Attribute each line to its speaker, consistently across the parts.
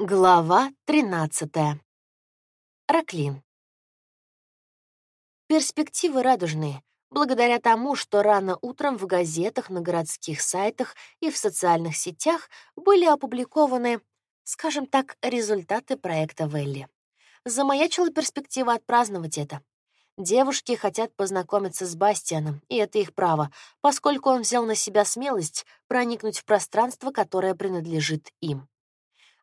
Speaker 1: Глава 13. Раклин. Перспективы радужные, благодаря тому, что рано утром в газетах, на городских сайтах и в социальных сетях были опубликованы, скажем так, результаты проекта Велли. Замаячила перспектива отпраздновать это. Девушки хотят познакомиться с Бастианом, и это их право, поскольку он взял на себя смелость проникнуть в пространство, которое принадлежит им.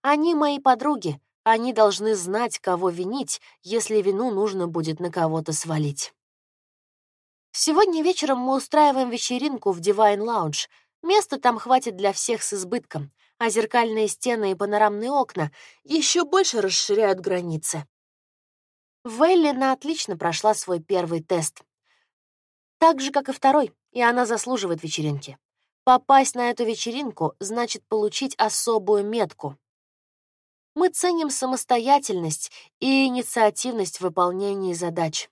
Speaker 1: Они мои подруги, они должны знать, кого винить, если вину нужно будет на кого-то свалить. Сегодня вечером мы устраиваем вечеринку в Divine Lounge. Места там хватит для всех с избытком, а зеркальные стены и панорамные окна еще больше расширяют границы. Веллина отлично прошла свой первый тест. Так же, как и второй, и она заслуживает вечеринки. Попасть на эту вечеринку значит получить особую метку. Мы ценим самостоятельность и инициативность в выполнении задач.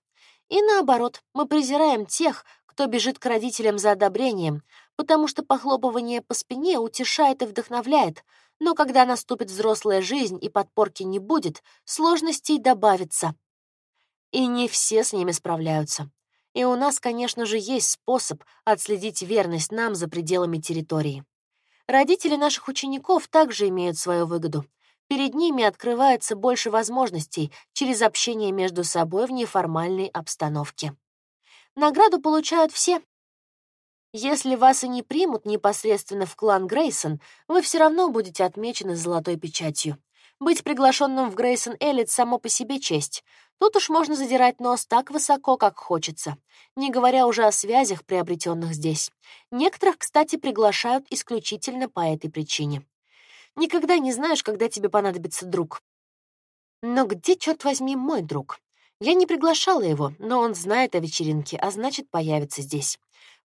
Speaker 1: И наоборот, мы презираем тех, кто бежит к родителям за одобрением, потому что похлопывание по спине утешает и вдохновляет, но когда наступит взрослая жизнь и подпорки не будет, сложностей добавится. И не все с ними справляются. И у нас, конечно же, есть способ отследить верность нам за пределами территории. Родители наших учеников также имеют свою выгоду. Перед ними открывается больше возможностей через общение между собой в неформальной обстановке. Награду получают все. Если вас и не примут непосредственно в клан Грейсон, вы все равно будете отмечены золотой печатью. Быть приглашенным в Грейсон Элит само по себе честь. Тут уж можно задирать нос так высоко, как хочется, не говоря уже о связях, приобретенных здесь. Некоторых, кстати, приглашают исключительно по этой причине. Никогда не знаешь, когда тебе понадобится друг. Но где, черт возьми, мой друг? Я не приглашала его, но он знает о вечеринке, а значит, появится здесь.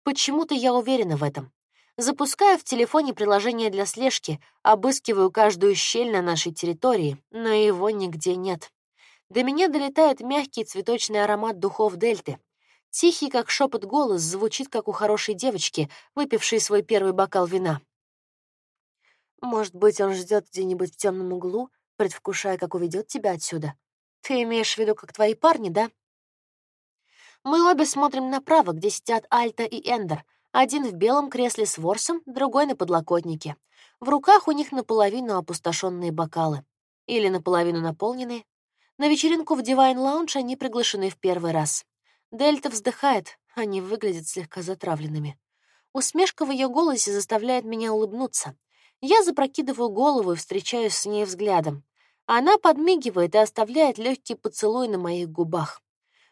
Speaker 1: Почему-то я уверена в этом. Запускаю в телефоне приложение для слежки, обыскиваю каждую щель на нашей территории, но его нигде нет. До меня долетает мягкий цветочный аромат духов Дельты. Тихий, как шепот голос, звучит, как у хорошей девочки, выпившей свой первый бокал вина. Может быть, он ждет где-нибудь в темном углу, предвкушая, как уведет тебя отсюда. Ты имеешь в виду, как твои парни, да? Мы обе смотрим направо, где сидят Альта и Эндер. Один в белом кресле с ворсом, другой на подлокотнике. В руках у них наполовину опустошенные бокалы. Или наполовину наполненные. На вечеринку в Divine Lounge они приглашены в первый раз. Дельта вздыхает, они выглядят слегка затравленными. Усмешка в ее голосе заставляет меня улыбнуться. Я запрокидываю голову и встречаюсь с ней взглядом. Она подмигивает и оставляет легкий поцелуй на моих губах.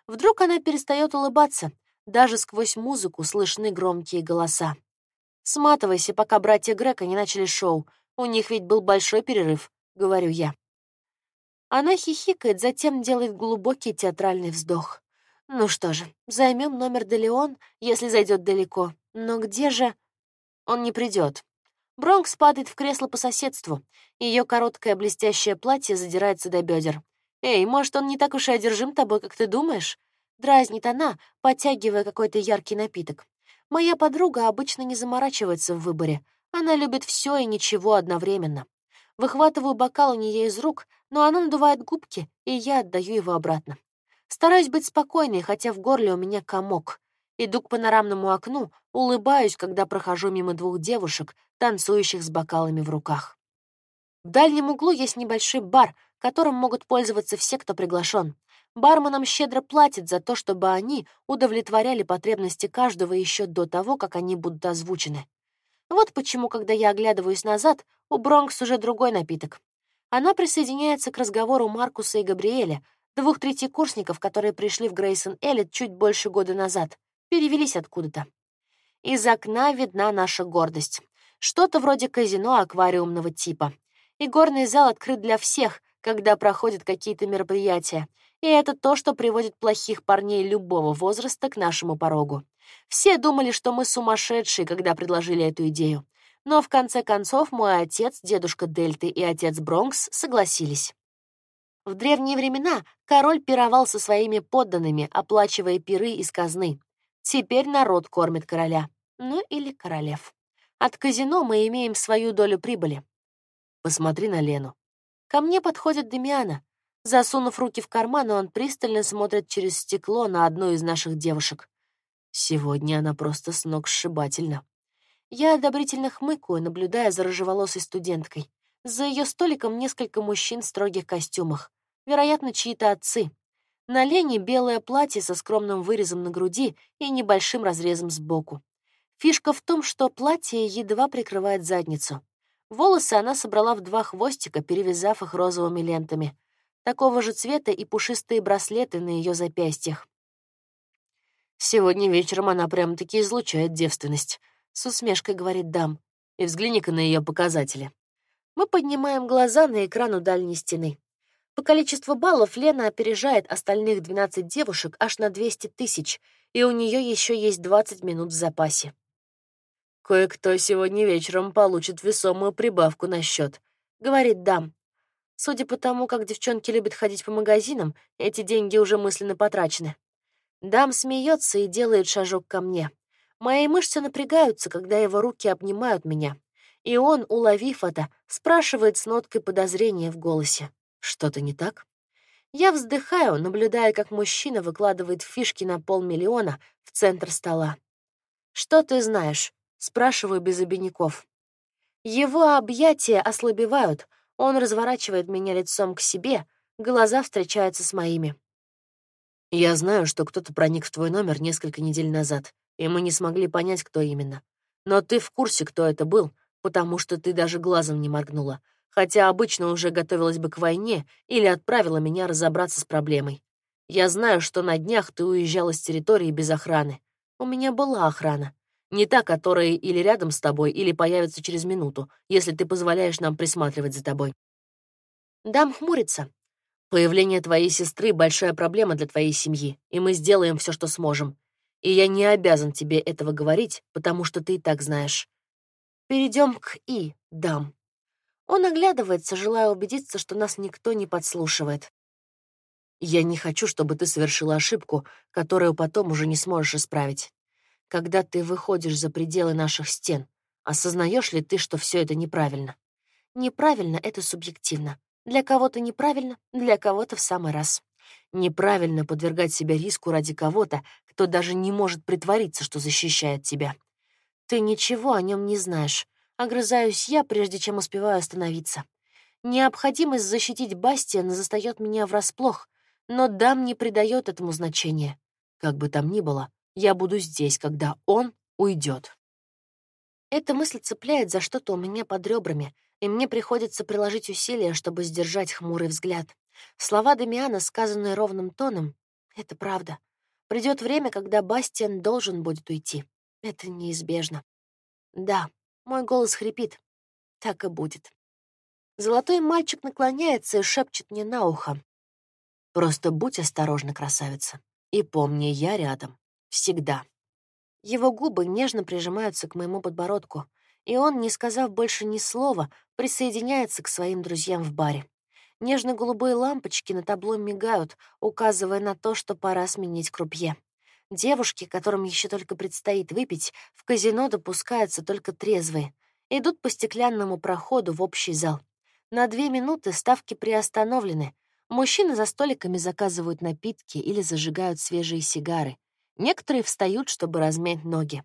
Speaker 1: Вдруг она перестает улыбаться. Даже сквозь музыку слышны громкие голоса. «Сматывайся, пока братья Грека не начали шоу. У них ведь был большой перерыв», — говорю я. Она хихикает, затем делает глубокий театральный вздох. «Ну что же, займем номер Делеон, если зайдет далеко. Но где же...» «Он не придет. Бронкс падает в кресло по соседству. Ее короткое блестящее платье задирается до бедер. «Эй, может, он не так уж и одержим тобой, как ты думаешь?» Дразнит она, подтягивая какой-то яркий напиток. Моя подруга обычно не заморачивается в выборе. Она любит все и ничего одновременно. Выхватываю бокал у нее из рук, но она надувает губки, и я отдаю его обратно. Стараюсь быть спокойной, хотя в горле у меня комок. Иду к панорамному окну, улыбаюсь, когда прохожу мимо двух девушек, танцующих с бокалами в руках. В дальнем углу есть небольшой бар, которым могут пользоваться все, кто приглашен. Барменам щедро платят за то, чтобы они удовлетворяли потребности каждого еще до того, как они будут озвучены. Вот почему, когда я оглядываюсь назад, у Бронкс уже другой напиток. Она присоединяется к разговору Маркуса и Габриэля, двух третьекурсников, которые пришли в Грейсон Эллит чуть больше года назад перевелись откуда-то. Из окна видна наша гордость. Что-то вроде казино аквариумного типа. И горный зал открыт для всех, когда проходят какие-то мероприятия. И это то, что приводит плохих парней любого возраста к нашему порогу. Все думали, что мы сумасшедшие, когда предложили эту идею. Но в конце концов мой отец, дедушка Дельты и отец Бронкс согласились. В древние времена король пировал со своими подданными, оплачивая пиры из казны. Теперь народ кормит короля. Ну или королев. От казино мы имеем свою долю прибыли. Посмотри на Лену. Ко мне подходит Демиана. Засунув руки в карманы, он пристально смотрит через стекло на одну из наших девушек. Сегодня она просто с ног сшибательна. Я одобрительно хмыкаю, наблюдая за рыжеволосой студенткой. За ее столиком несколько мужчин в строгих костюмах. Вероятно, чьи-то отцы. На Лене белое платье со скромным вырезом на груди и небольшим разрезом сбоку. Фишка в том, что платье едва прикрывает задницу. Волосы она собрала в два хвостика, перевязав их розовыми лентами такого же цвета и пушистые браслеты на ее запястьях. «Сегодня вечером она прямо-таки излучает девственность», — с усмешкой говорит дам. «И взгляни-ка на ее показатели». Мы поднимаем глаза на экран у дальней стены. По количеству баллов Лена опережает остальных 12 девушек аж на 200 тысяч, и у нее еще есть 20 минут в запасе. «Кое-кто сегодня вечером получит весомую прибавку на счет», — говорит дам. Судя по тому, как девчонки любят ходить по магазинам, эти деньги уже мысленно потрачены. Дам смеется и делает шажок ко мне. Мои мышцы напрягаются, когда его руки обнимают меня. И он, уловив это, спрашивает с ноткой подозрения в голосе. Что-то не так? Я вздыхаю, наблюдая, как мужчина выкладывает фишки на полмиллиона в центр стола. «Что ты знаешь?» — спрашиваю без обиняков. Его объятия ослабевают, он разворачивает меня лицом к себе, глаза встречаются с моими. Я знаю, что кто-то проник в твой номер несколько недель назад, и мы не смогли понять, кто именно. Но ты в курсе, кто это был, потому что ты даже глазом не моргнула, хотя обычно уже готовилась бы к войне или отправила меня разобраться с проблемой. Я знаю, что на днях ты уезжала с территории без охраны. У меня была охрана. Не та, которая или рядом с тобой, или появится через минуту, если ты позволяешь нам присматривать за тобой. Дам хмурится. Появление твоей сестры — большая проблема для твоей семьи, и мы сделаем все, что сможем. И я не обязан тебе этого говорить, потому что ты и так знаешь. Перейдем к «и», дам. Он оглядывается, желая убедиться, что нас никто не подслушивает. Я не хочу, чтобы ты совершила ошибку, которую потом уже не сможешь исправить когда ты выходишь за пределы наших стен, осознаешь ли ты, что все это неправильно? Неправильно — это субъективно. Для кого-то неправильно, для кого-то в самый раз. Неправильно подвергать себя риску ради кого-то, кто даже не может притвориться, что защищает тебя. Ты ничего о нем не знаешь. Огрызаюсь я, прежде чем успеваю остановиться. Необходимость защитить Бастиана застаёт меня врасплох, но Дам не придает этому значения. Как бы там ни было, я буду здесь, когда он уйдет. Эта мысль цепляет за что-то у меня под ребрами, и мне приходится приложить усилия, чтобы сдержать хмурый взгляд. Слова Дамиана, сказанные ровным тоном, — это правда. Придет время, когда Бастиан должен будет уйти. Это неизбежно. Да, мой голос хрипит. Так и будет. Золотой мальчик наклоняется и шепчет мне на ухо. Просто будь осторожна, красавица. И помни, я рядом. Всегда. Его губы нежно прижимаются к моему подбородку, и он, не сказав больше ни слова, присоединяется к своим друзьям в баре. Нежно-голубые лампочки на табло мигают, указывая на то, что пора сменить крупье. Девушки, которым еще только предстоит выпить, в казино допускаются только трезвые. Идут по стеклянному проходу в общий зал. На две минуты ставки приостановлены. Мужчины за столиками заказывают напитки или зажигают свежие сигары. Некоторые встают, чтобы размять ноги.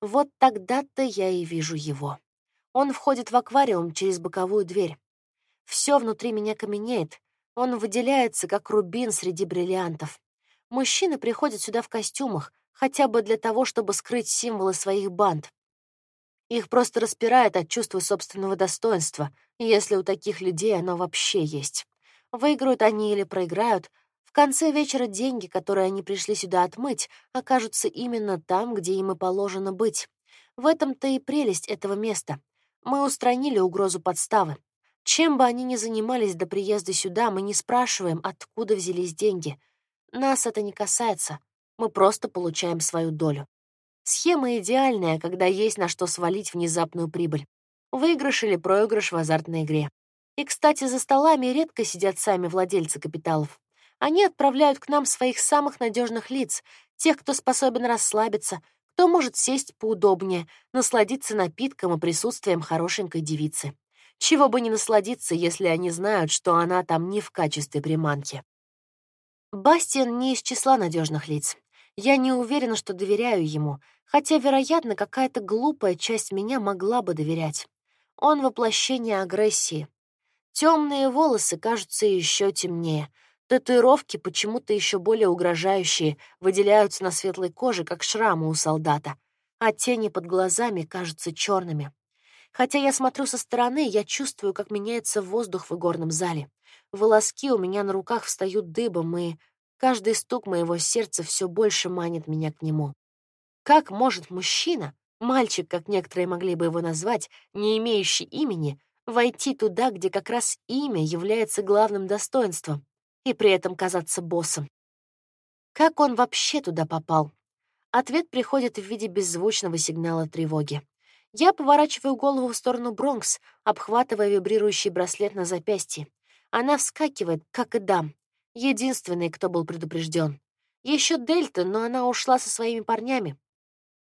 Speaker 1: Вот тогда-то я и вижу его. Он входит в аквариум через боковую дверь. Все внутри меня каменеет. Он выделяется, как рубин среди бриллиантов. Мужчины приходят сюда в костюмах, хотя бы для того, чтобы скрыть символы своих банд. Их просто распирает от чувства собственного достоинства, если у таких людей оно вообще есть. Выиграют они или проиграют, конце вечера деньги, которые они пришли сюда отмыть, окажутся именно там, где им и положено быть. В этом-то и прелесть этого места. Мы устранили угрозу подставы. Чем бы они ни занимались до приезда сюда, мы не спрашиваем, откуда взялись деньги. Нас это не касается. Мы просто получаем свою долю. Схема идеальная, когда есть на что свалить внезапную прибыль. Выигрыш или проигрыш в азартной игре. И, кстати, за столами редко сидят сами владельцы капиталов. Они отправляют к нам своих самых надежных лиц, тех, кто способен расслабиться, кто может сесть поудобнее, насладиться напитком и присутствием хорошенькой девицы. Чего бы не насладиться, если они знают, что она там не в качестве приманки. Бастиан не из числа надежных лиц. Я не уверена, что доверяю ему, хотя, вероятно, какая-то глупая часть меня могла бы доверять. Он воплощение агрессии. Темные волосы кажутся еще темнее. Татуировки почему-то еще более угрожающие, выделяются на светлой коже, как шрамы у солдата, а тени под глазами кажутся черными. Хотя я смотрю со стороны, я чувствую, как меняется воздух в игорном зале. Волоски у меня на руках встают дыбом, и Каждый стук моего сердца все больше манит меня к нему. Как может мужчина, мальчик, как некоторые могли бы его назвать, не имеющий имени, войти туда, где как раз имя является главным достоинством, и при этом казаться боссом? Как он вообще туда попал? Ответ приходит в виде беззвучного сигнала тревоги. Я поворачиваю голову в сторону Бронкс, обхватывая вибрирующий браслет на запястье. Она вскакивает, как и дам, Единственный, кто был предупрежден. Еще Дельта, но она ушла со своими парнями.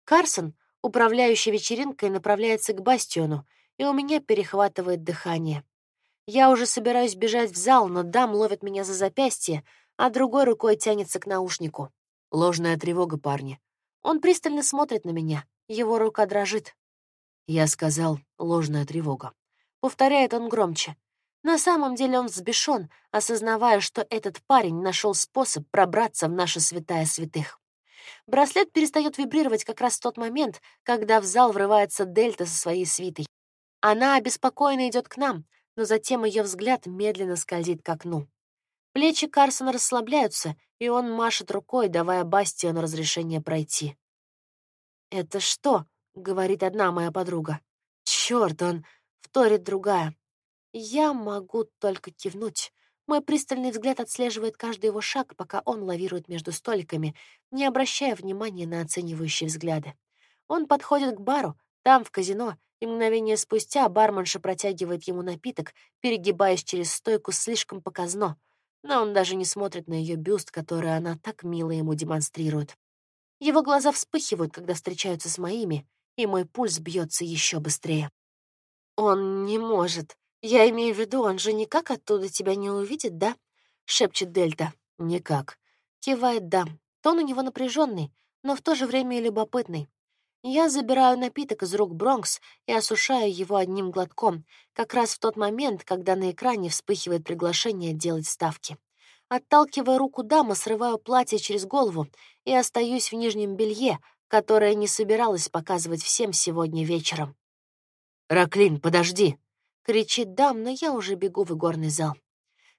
Speaker 1: Карсон, управляющий вечеринкой, направляется к бастиону, и у меня перехватывает дыхание. Я уже собираюсь бежать в зал, но дам ловит меня за запястье, а другой рукой тянется к наушнику. Ложная тревога, парни. Он пристально смотрит на меня, его рука дрожит. Я сказал, ложная тревога. Повторяет он громче. На самом деле он взбешен, осознавая, что этот парень нашел способ пробраться в нашу святая святых. Браслет перестает вибрировать как раз в тот момент, когда в зал врывается Дельта со своей свитой. Она обеспокоенно идет к нам, но затем ее взгляд медленно скользит к окну. Плечи Карсона расслабляются, и он машет рукой, давая Бастиону разрешение пройти. «Это что?» — говорит одна моя подруга. «Чёрт, он!» — вторит другая. Я могу только кивнуть. Мой пристальный взгляд отслеживает каждый его шаг, пока он лавирует между столиками, не обращая внимания на оценивающие взгляды. Он подходит к бару, там, в казино, и мгновение спустя барменша протягивает ему напиток, перегибаясь через стойку слишком показно, но он даже не смотрит на ее бюст, который она так мило ему демонстрирует. Его глаза вспыхивают, когда встречаются с моими, и мой пульс бьется еще быстрее. Он не может. «Я имею в виду, он же никак оттуда тебя не увидит, да?» — шепчет Дельта. «Никак». Кивает «да». Тон у него напряженный, но в то же время и любопытный. Я забираю напиток из рук Бронкс и осушаю его одним глотком, как раз в тот момент, когда на экране вспыхивает приглашение делать ставки. Отталкивая руку дамы, срываю платье через голову и остаюсь в нижнем белье, которое не собиралась показывать всем сегодня вечером. «Раклин, подожди!» Кричит дам, но я уже бегу в игорный зал.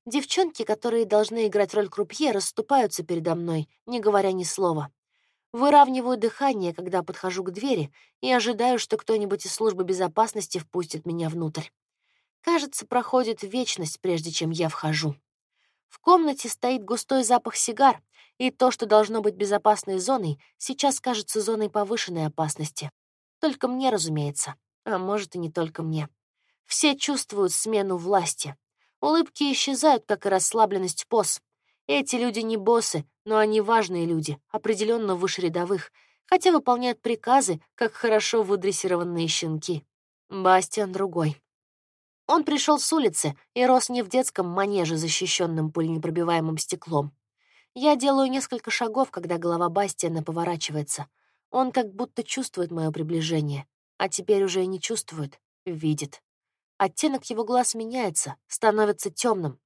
Speaker 1: Девчонки, которые должны играть роль крупье, расступаются передо мной, не говоря ни слова. Выравниваю дыхание, когда подхожу к двери, и ожидаю, что кто-нибудь из службы безопасности впустит меня внутрь. Кажется, проходит вечность, прежде чем я вхожу. В комнате стоит густой запах сигар, и то, что должно быть безопасной зоной, сейчас кажется зоной повышенной опасности. Только мне, разумеется. А может, и не только мне. Все чувствуют смену власти. Улыбки исчезают, как и расслабленность поз. Эти люди не боссы, но они важные люди, определенно выше рядовых, хотя выполняют приказы, как хорошо выдрессированные щенки. Бастиан другой. Он пришел с улицы и рос не в детском манеже, защищенном пуленепробиваемым стеклом. Я делаю несколько шагов, когда голова Бастиана поворачивается. Он как будто чувствует мое приближение, а теперь уже не чувствует, видит. Оттенок его глаз меняется, становится темным.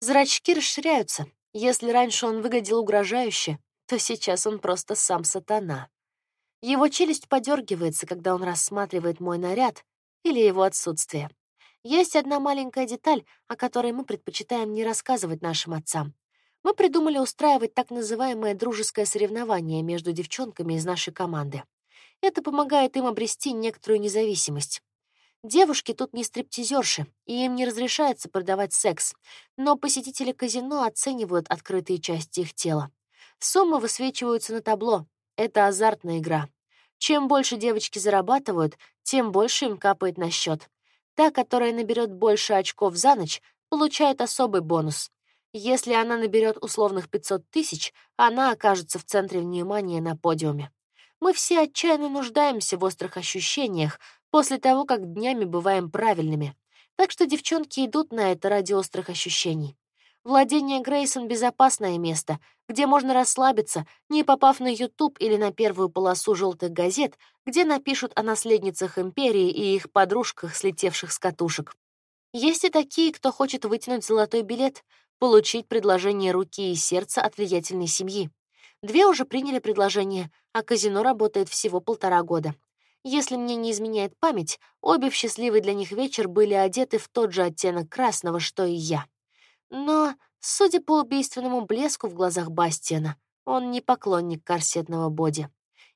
Speaker 1: Зрачки расширяются. Если раньше он выглядел угрожающе, то сейчас он просто сам сатана. Его челюсть подергивается, когда он рассматривает мой наряд или его отсутствие. Есть одна маленькая деталь, о которой мы предпочитаем не рассказывать нашим отцам. Мы придумали устраивать так называемое дружеское соревнование между девчонками из нашей команды. Это помогает им обрести некоторую независимость. Девушки тут не стриптизерши, и им не разрешается продавать секс, но посетители казино оценивают открытые части их тела. Суммы высвечиваются на табло. Это азартная игра. Чем больше девочки зарабатывают, тем больше им капает на счет. Та, которая наберет больше очков за ночь, получает особый бонус. Если она наберет условных 500 тысяч, она окажется в центре внимания на подиуме. Мы все отчаянно нуждаемся в острых ощущениях, после того, как днями бываем правильными. Так что девчонки идут на это ради острых ощущений. Владение Грейсон — безопасное место, где можно расслабиться, не попав на YouTube или на первую полосу желтых газет, где напишут о наследницах империи и их подружках, слетевших с катушек. Есть и такие, кто хочет вытянуть золотой билет, получить предложение руки и сердца от влиятельной семьи. Две уже приняли предложение, а казино работает всего полтора года. Если мне не изменяет память, обе в счастливый для них вечер были одеты в тот же оттенок красного, что и я. Но, судя по убийственному блеску в глазах Бастиана, он не поклонник корсетного боди.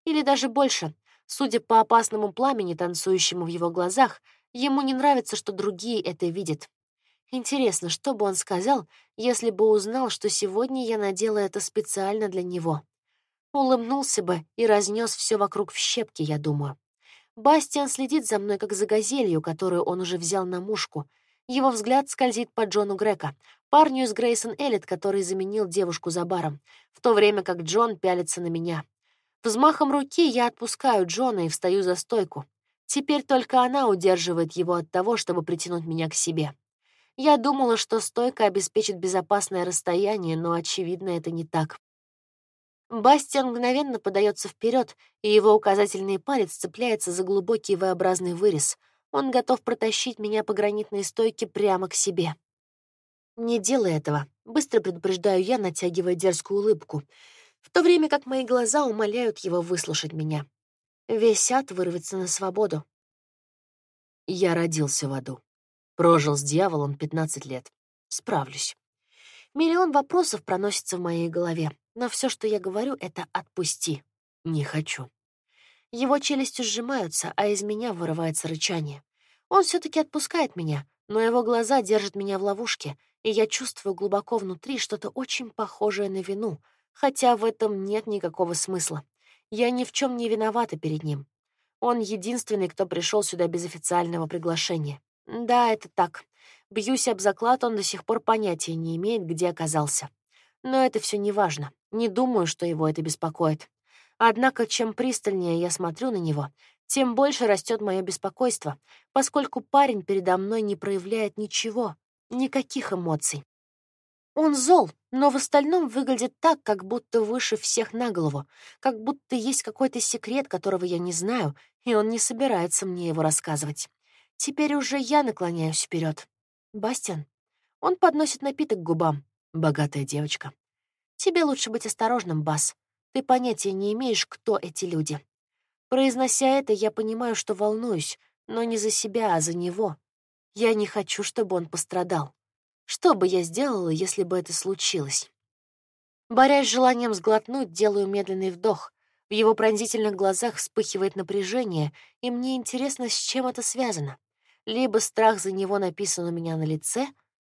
Speaker 1: Или даже больше, судя по опасному пламени, танцующему в его глазах, ему не нравится, что другие это видят. Интересно, что бы он сказал, если бы узнал, что сегодня я надела это специально для него. Улыбнулся бы и разнес все вокруг в щепки, я думаю. Бастиан следит за мной, как за газелью, которую он уже взял на мушку. Его взгляд скользит по Джону Грека, парню из Грейсон Эллит, который заменил девушку за баром, в то время как Джон пялится на меня. Взмахом руки я отпускаю Джона и встаю за стойку. Теперь только она удерживает его от того, чтобы притянуть меня к себе. Я думала, что стойка обеспечит безопасное расстояние, но, очевидно, это не так. Бастиан мгновенно подается вперед, и его указательный палец цепляется за глубокий V-образный вырез. Он готов протащить меня по гранитной стойке прямо к себе. «Не делай этого», — быстро предупреждаю я, натягивая дерзкую улыбку, в то время как мои глаза умоляют его выслушать меня. Весь ад вырвется на свободу. Я родился в аду. Прожил с дьяволом 15 лет. Справлюсь. Миллион вопросов проносится в моей голове, но все, что я говорю, это «отпусти». Не хочу. Его челюсти сжимаются, а из меня вырывается рычание. Он все таки отпускает меня, но его глаза держат меня в ловушке, и я чувствую глубоко внутри что-то очень похожее на вину, хотя в этом нет никакого смысла. Я ни в чем не виновата перед ним. Он единственный, кто пришел сюда без официального приглашения. Да, это так. Бьюсь об заклад, он до сих пор понятия не имеет, где оказался. Но это все не важно. Не думаю, что его это беспокоит. Однако, чем пристальнее я смотрю на него, тем больше растет мое беспокойство, поскольку парень передо мной не проявляет ничего, Никаких эмоций. Он зол, но в остальном выглядит так, как будто выше всех на голову, как будто есть какой-то секрет, которого я не знаю, и он не собирается мне его рассказывать. Теперь уже я наклоняюсь вперед. Бастиан. Он подносит напиток к губам. Богатая девочка. Тебе лучше быть осторожным, Бас. Ты понятия не имеешь, кто эти люди. Произнося это, я понимаю, что волнуюсь, но не за себя, а за него. Я не хочу, чтобы он пострадал. Что бы я сделала, если бы это случилось? Борясь с желанием сглотнуть, делаю медленный вдох. В его пронзительных глазах вспыхивает напряжение, и мне интересно, с чем это связано. Либо страх за него написан у меня на лице,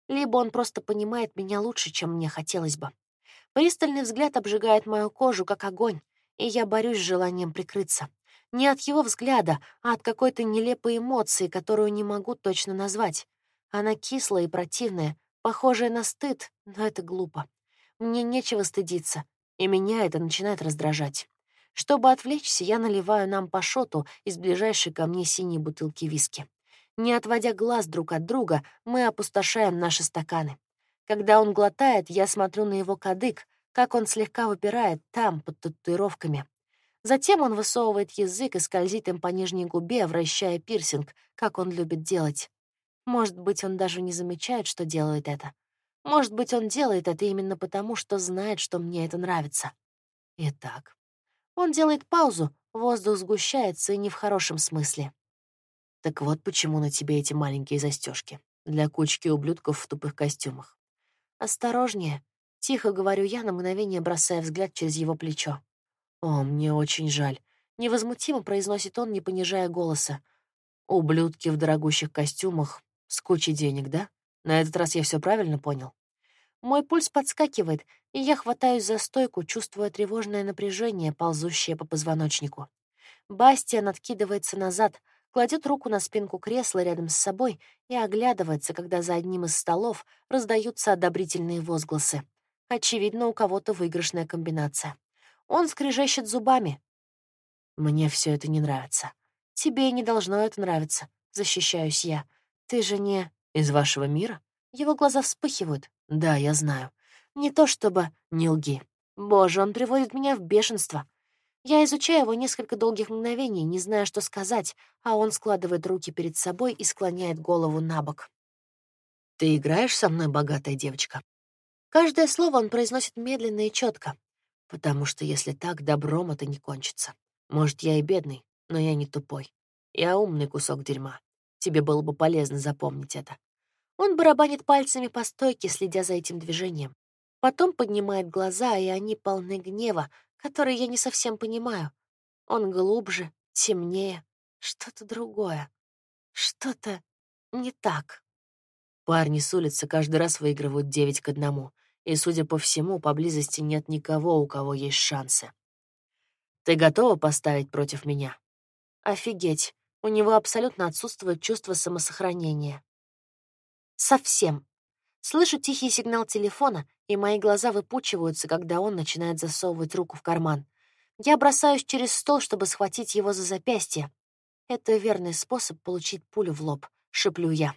Speaker 1: либо он просто понимает меня лучше, чем мне хотелось бы. Пристальный взгляд обжигает мою кожу, как огонь, и я борюсь с желанием прикрыться. Не от его взгляда, а от какой-то нелепой эмоции, которую не могу точно назвать. Она кислая и противная, похожая на стыд, но это глупо. Мне нечего стыдиться, и меня это начинает раздражать. Чтобы отвлечься, я наливаю нам по шоту из ближайшей ко мне синей бутылки виски. Не отводя глаз друг от друга, мы опустошаем наши стаканы. Когда он глотает, я смотрю на его кадык, как он слегка выпирает там, под татуировками. Затем он высовывает язык и скользит им по нижней губе, вращая пирсинг, как он любит делать. Может быть, он даже не замечает, что делает это. Может быть, он делает это именно потому, что знает, что мне это нравится. Итак, он делает паузу, воздух сгущается, и не в хорошем смысле. Так вот почему на тебе эти маленькие застежки для кучки ублюдков в тупых костюмах. Осторожнее, тихо говорю я, на мгновение бросая взгляд через его плечо. «О, мне очень жаль», — невозмутимо произносит он, не понижая голоса. «Ублюдки в дорогущих костюмах, с кучей денег, да? На этот раз я все правильно понял?» Мой пульс подскакивает, и я хватаюсь за стойку, чувствуя тревожное напряжение, ползущее по позвоночнику. Бастиан откидывается назад, кладет руку на спинку кресла рядом с собой и оглядывается, когда за одним из столов раздаются одобрительные возгласы. Очевидно, у кого-то выигрышная комбинация. Он скрежещет зубами. Мне все это не нравится. Тебе не должно это нравиться, защищаюсь я. Ты же не
Speaker 2: из вашего мира?
Speaker 1: Его глаза вспыхивают.
Speaker 2: Да, я знаю.
Speaker 1: Не то чтобы...
Speaker 2: Не лги.
Speaker 1: Боже, он приводит меня в бешенство. Я изучаю его несколько долгих мгновений, не зная, что сказать, а он складывает руки перед собой и склоняет голову на бок.
Speaker 2: «Ты играешь со мной, богатая девочка?»
Speaker 1: Каждое слово он произносит медленно и четко.
Speaker 2: «Потому что если так, добром это не кончится. Может, я и бедный, но я не тупой. Я умный кусок дерьма. Тебе было бы полезно запомнить это».
Speaker 1: Он барабанит пальцами по стойке, следя за этим движением. Потом поднимает глаза, и они полны гнева, который я не совсем понимаю. Он глубже, темнее, что-то другое. Что-то не так.
Speaker 2: Парни с улицы каждый раз выигрывают девять к одному, и, судя по всему, поблизости нет никого, у кого есть шансы. Ты готова поставить против меня?
Speaker 1: Офигеть, у него абсолютно отсутствует чувство самосохранения. Совсем. Слышу тихий сигнал телефона, и мои глаза выпучиваются, когда он начинает засовывать руку в карман. Я бросаюсь через стол, чтобы схватить его за запястье. Это верный способ получить пулю в лоб, шеплю я.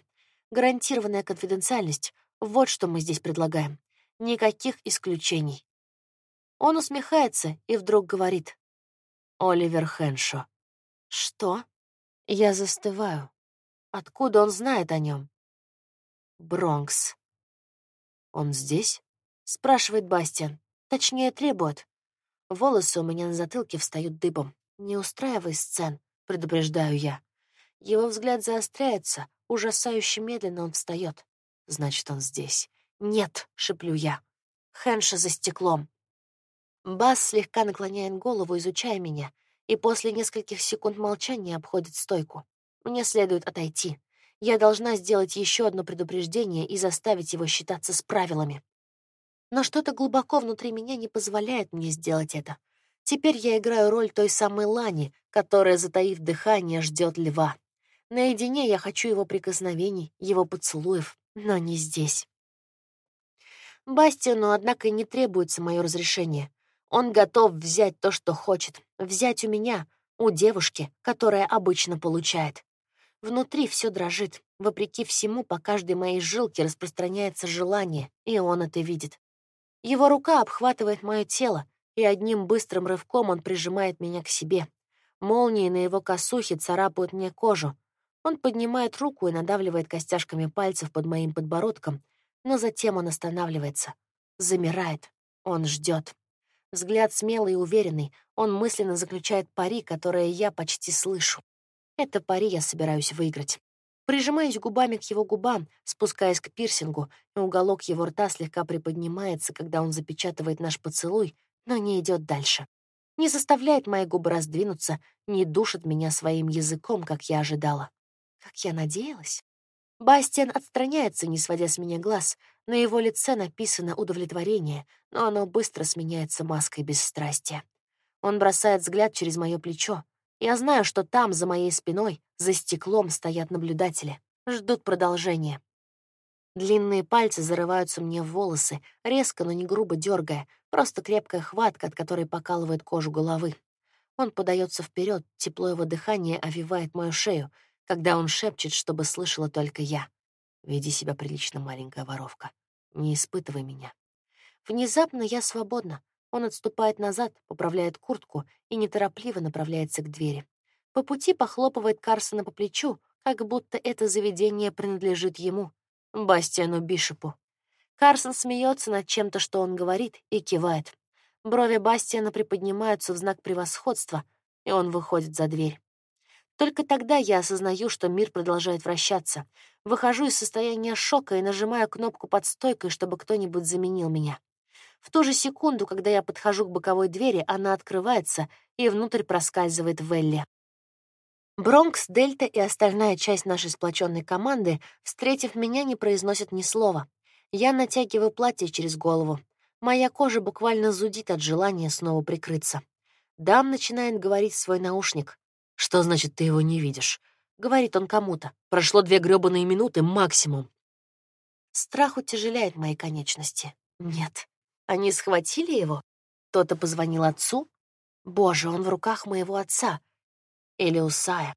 Speaker 1: Гарантированная конфиденциальность — вот что мы здесь предлагаем. Никаких исключений. Он усмехается и вдруг говорит.
Speaker 2: «Оливер Хэншо».
Speaker 1: «Что?» Я застываю. Откуда он знает о нем?
Speaker 2: Бронкс. «Он здесь?» — спрашивает Бастиан.
Speaker 1: Точнее, требует. Волосы у меня на затылке встают дыбом. «Не устраивай сцен», — предупреждаю я. Его взгляд заостряется, ужасающе медленно он встает.
Speaker 2: «Значит, он здесь».
Speaker 1: «Нет», — шеплю я. Хэнша за стеклом. Бас слегка наклоняет голову, изучая меня, и после нескольких секунд молчания обходит стойку. Мне следует отойти. Я должна сделать еще одно предупреждение и заставить его считаться с правилами. Но что-то глубоко внутри меня не позволяет мне сделать это. Теперь я играю роль той самой Лани, которая, затаив дыхание, ждет льва. Наедине я хочу его прикосновений, его поцелуев, но не здесь. Бастиану, однако, не требуется мое разрешение. Он готов взять то, что хочет, взять у меня, у девушки, которая обычно получает. Внутри все дрожит. Вопреки всему, по каждой моей жилке распространяется желание, и он это видит. Его рука обхватывает мое тело, и одним быстрым рывком он прижимает меня к себе. Молнии на его косухе царапают мне кожу. Он поднимает руку и надавливает костяшками пальцев под моим подбородком, но затем он останавливается, замирает, он ждет. Взгляд смелый и уверенный, он мысленно заключает пари, которое я почти слышу. Это пари я собираюсь выиграть. Прижимаюсь губами к его губам, спускаясь к пирсингу, и уголок его рта слегка приподнимается, когда он запечатывает наш поцелуй, но не идет дальше. Не заставляет мои губы раздвинуться, не душит меня своим языком, как я ожидала. Как я надеялась. Бастиан отстраняется, не сводя с меня глаз. На его лице написано удовлетворение, но оно быстро сменяется маской бесстрастия. Он бросает взгляд через мое плечо, я знаю, что там, за моей спиной, за стеклом стоят наблюдатели, ждут продолжения. Длинные пальцы зарываются мне в волосы, резко, но не грубо дергая, просто крепкая хватка, от которой покалывает кожу головы. Он подается вперед, тепло его дыхания овивает мою шею, когда он шепчет, чтобы слышала только я. «Веди себя прилично, маленькая воровка. Не испытывай меня». Внезапно я свободна. Он отступает назад, поправляет куртку и неторопливо направляется к двери. По пути похлопывает Карсона по плечу, как будто это заведение принадлежит ему, Бастиану Бишопу. Карсон смеется над чем-то, что он говорит, и кивает. Брови Бастиана приподнимаются в знак превосходства, и он выходит за дверь. Только тогда я осознаю, что мир продолжает вращаться. Выхожу из состояния шока и нажимаю кнопку под стойкой, чтобы кто-нибудь заменил меня. В ту же секунду, когда я подхожу к боковой двери, она открывается, и внутрь проскальзывает Велли. Бронкс, Дельта и остальная часть нашей сплоченной команды, встретив меня, не произносят ни слова. Я натягиваю платье через голову. Моя кожа буквально зудит от желания снова прикрыться. Дам начинает говорить свой наушник. «Что значит, ты его не видишь?» — говорит он кому-то. «Прошло две грёбаные минуты максимум». Страх утяжеляет мои конечности. Нет, они схватили его? Кто-то позвонил отцу? Боже, он в руках моего отца. Или Усая.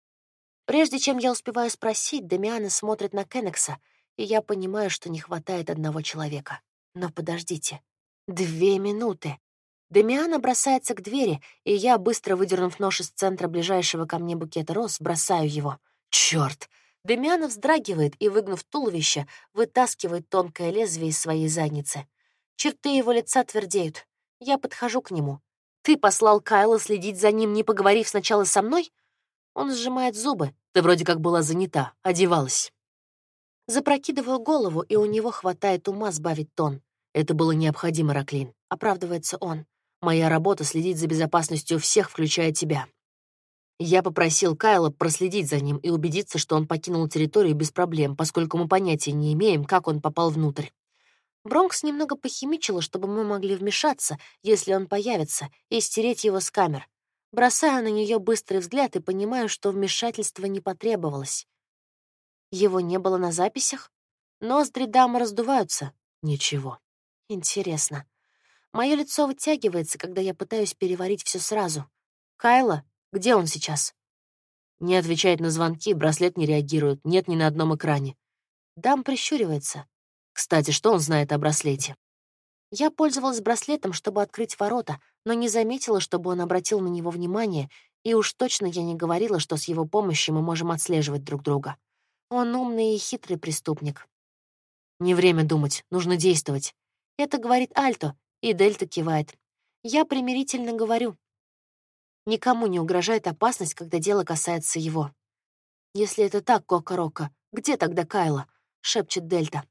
Speaker 1: Прежде чем я успеваю спросить, Дамиана смотрит на Кеннекса, и я понимаю, что не хватает одного человека. Но подождите. Две минуты. Дамиана бросается к двери, и я, быстро выдернув нож из центра ближайшего ко мне букета роз, бросаю его. Чёрт! Дамиана вздрагивает и, выгнув туловище, вытаскивает тонкое лезвие из своей задницы. Черты его лица твердеют. Я подхожу к нему. «Ты послал Кайла следить за ним, не поговорив сначала со мной?» Он сжимает зубы. «Ты вроде как была занята, одевалась». Запрокидываю голову, и у него хватает ума сбавить тон. «Это было необходимо, Раклин», — оправдывается он. «Моя работа — следить за безопасностью всех, включая тебя. Я попросил Кайла проследить за ним и убедиться, что он покинул территорию без проблем, поскольку мы понятия не имеем, как он попал внутрь. Бронкс немного похимичила, чтобы мы могли вмешаться, если он появится, и стереть его с камер. Бросаю на нее быстрый взгляд и понимаю, что вмешательства не потребовалось. Его не было на записях? Ноздри дамы раздуваются. Ничего. Интересно. Мое лицо вытягивается, когда я пытаюсь переварить все сразу. Кайла, где он сейчас? Не отвечает на звонки, браслет не реагирует, нет ни на одном экране. Дам прищуривается. Кстати, что он знает о браслете? Я пользовалась браслетом, чтобы открыть ворота, но не заметила, чтобы он обратил на него внимание, и уж точно я не говорила, что с его помощью мы можем отслеживать друг друга. Он умный и хитрый преступник. Не время думать, нужно действовать. Это говорит Альто, и Дельта кивает. Я примирительно говорю. Никому не угрожает опасность, когда дело касается его. «Если это так, Кокорока, где тогда Кайла?» — шепчет Дельта.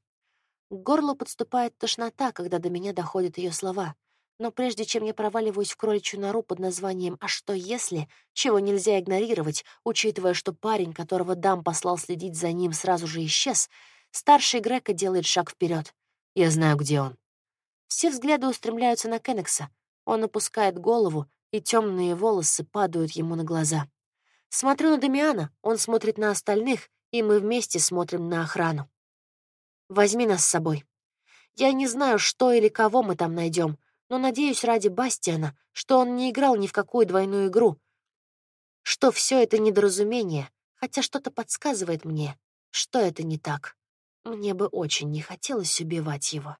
Speaker 1: К горлу подступает тошнота, когда до меня доходят ее слова. Но прежде чем я проваливаюсь в кроличью нору под названием «А что если?», чего нельзя игнорировать, учитывая, что парень, которого Дам послал следить за ним, сразу же исчез, старший Грека делает шаг вперед. Я знаю, где он. Все взгляды устремляются на Кеннекса. Он опускает голову, и темные волосы падают ему на глаза. Смотрю на Дамиана, он смотрит на остальных, и мы вместе смотрим на охрану. Возьми нас с собой. Я не знаю, что или кого мы там найдем, но надеюсь ради Бастиана, что он не играл ни в какую двойную игру, что все это недоразумение, хотя что-то подсказывает мне, что это не так. Мне бы очень не хотелось убивать его.